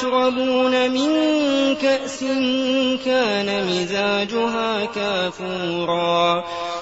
يشربون من كأس كان مزاجها كافورا.